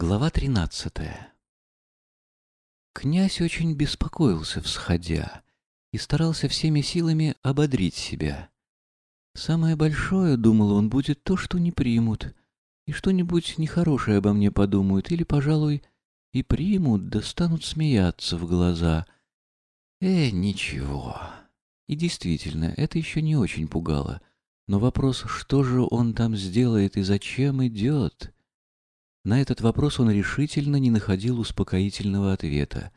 Глава тринадцатая Князь очень беспокоился, всходя, и старался всеми силами ободрить себя. «Самое большое, — думал он, — будет то, что не примут, и что-нибудь нехорошее обо мне подумают, или, пожалуй, и примут, да станут смеяться в глаза. Э, ничего». И действительно, это еще не очень пугало. Но вопрос, что же он там сделает и зачем идет, на этот вопрос он решительно не находил успокоительного ответа.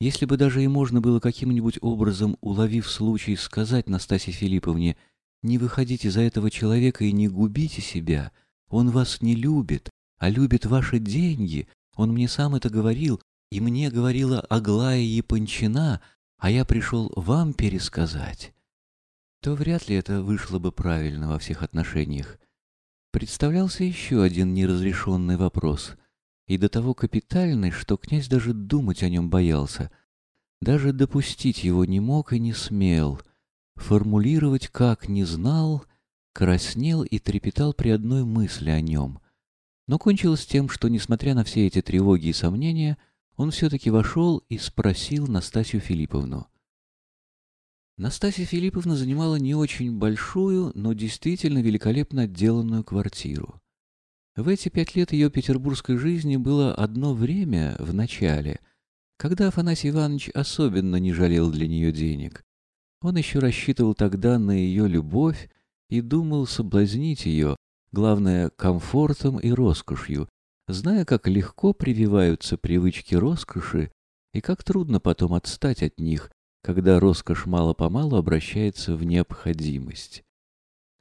Если бы даже и можно было каким-нибудь образом, уловив случай, сказать Настасье Филипповне «Не выходите за этого человека и не губите себя, он вас не любит, а любит ваши деньги, он мне сам это говорил, и мне говорила Аглая Япончина, а я пришел вам пересказать», то вряд ли это вышло бы правильно во всех отношениях представлялся еще один неразрешенный вопрос, и до того капитальный, что князь даже думать о нем боялся, даже допустить его не мог и не смел, формулировать как не знал, краснел и трепетал при одной мысли о нем. Но кончилось тем, что, несмотря на все эти тревоги и сомнения, он все-таки вошел и спросил Настасью Филипповну — Настасья Филипповна занимала не очень большую, но действительно великолепно отделанную квартиру. В эти пять лет ее петербургской жизни было одно время, в начале, когда Афанасий Иванович особенно не жалел для нее денег. Он еще рассчитывал тогда на ее любовь и думал соблазнить ее, главное, комфортом и роскошью, зная, как легко прививаются привычки роскоши и как трудно потом отстать от них, когда роскошь мало-помалу обращается в необходимость.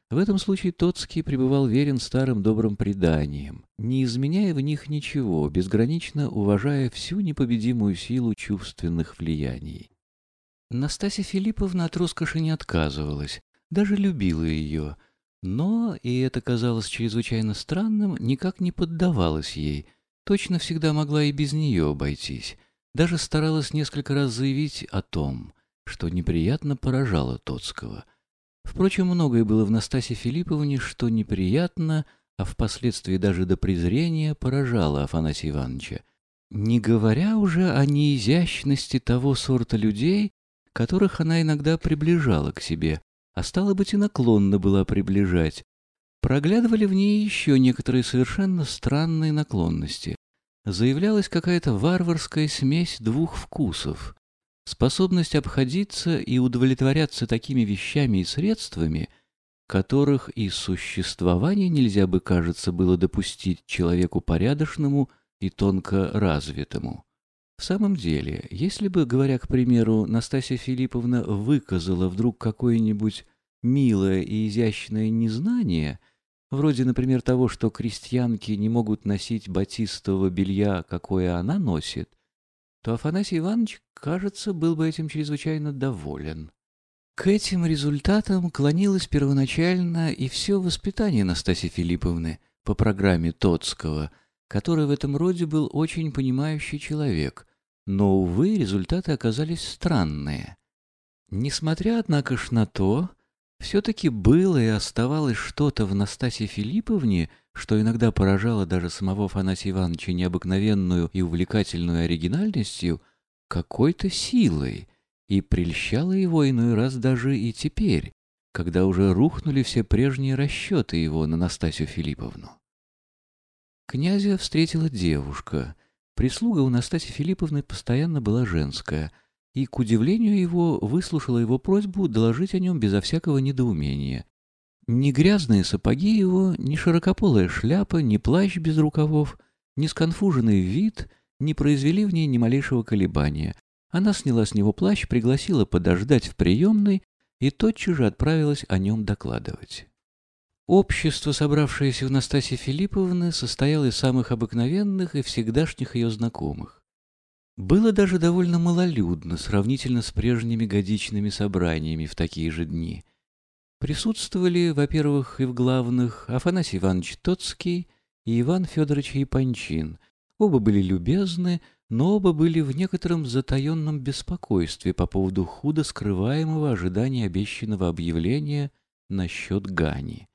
В этом случае Тоцкий пребывал верен старым добрым преданиям, не изменяя в них ничего, безгранично уважая всю непобедимую силу чувственных влияний. Настасья Филипповна от роскоши не отказывалась, даже любила ее, но, и это казалось чрезвычайно странным, никак не поддавалась ей, точно всегда могла и без нее обойтись, даже старалась несколько раз заявить о том, что неприятно поражало Тоцкого. Впрочем, многое было в Настасе Филипповне, что неприятно, а впоследствии даже до презрения поражало Афанасия Ивановича. Не говоря уже о неизящности того сорта людей, которых она иногда приближала к себе, а стало быть и наклонна была приближать, проглядывали в ней еще некоторые совершенно странные наклонности заявлялась какая-то варварская смесь двух вкусов. Способность обходиться и удовлетворяться такими вещами и средствами, которых и существования нельзя бы, кажется, было допустить человеку порядочному и тонко развитому. В самом деле, если бы, говоря, к примеру, Настасья Филипповна выказала вдруг какое-нибудь милое и изящное незнание — Вроде, например, того, что крестьянки не могут носить батистового белья, какое она носит, то Афанасий Иванович, кажется, был бы этим чрезвычайно доволен. К этим результатам клонилось первоначально и все воспитание Настасьи Филипповны по программе Тоцкого, который в этом роде был очень понимающий человек, но, увы, результаты оказались странные. Несмотря, однако ж, на то, все-таки было и оставалось что-то в Настасье Филипповне, что иногда поражало даже самого Афанасия Ивановича необыкновенную и увлекательную оригинальностью, какой-то силой, и прельщало его иной раз даже и теперь, когда уже рухнули все прежние расчеты его на Настасью Филипповну. Князя встретила девушка. Прислуга у Настасьи Филипповны постоянно была женская — и, к удивлению его, выслушала его просьбу доложить о нем безо всякого недоумения. Ни грязные сапоги его, ни широкополая шляпа, ни плащ без рукавов, ни сконфуженный вид не произвели в ней ни малейшего колебания. Она сняла с него плащ, пригласила подождать в приемной и тотчас же отправилась о нем докладывать. Общество, собравшееся в Настасье Филипповны, состояло из самых обыкновенных и всегдашних ее знакомых. Было даже довольно малолюдно сравнительно с прежними годичными собраниями в такие же дни. Присутствовали, во-первых, и в главных Афанасий Иванович Тоцкий и Иван Федорович Япончин. Оба были любезны, но оба были в некотором затаенном беспокойстве по поводу худо скрываемого ожидания обещанного объявления насчет Гани.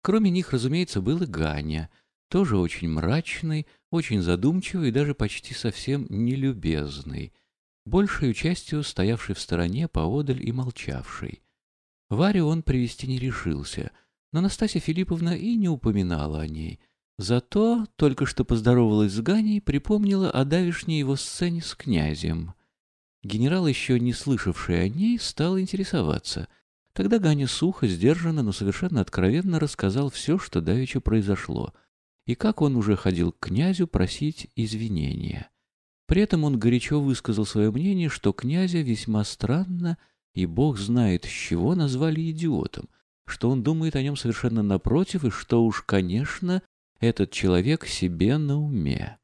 Кроме них, разумеется, был и Ганя — тоже очень мрачный, очень задумчивый и даже почти совсем нелюбезный, большей частью стоявший в стороне поодаль и молчавший. Варю он привести не решился, но Настасья Филипповна и не упоминала о ней. Зато, только что поздоровалась с Ганей, припомнила о давешней его сцене с князем. Генерал, еще не слышавший о ней, стал интересоваться. Тогда Ганя сухо, сдержанно, но совершенно откровенно рассказал все, что давеча произошло, и как он уже ходил к князю просить извинения. При этом он горячо высказал свое мнение, что князя весьма странно и бог знает, с чего назвали идиотом, что он думает о нем совершенно напротив, и что уж, конечно, этот человек себе на уме.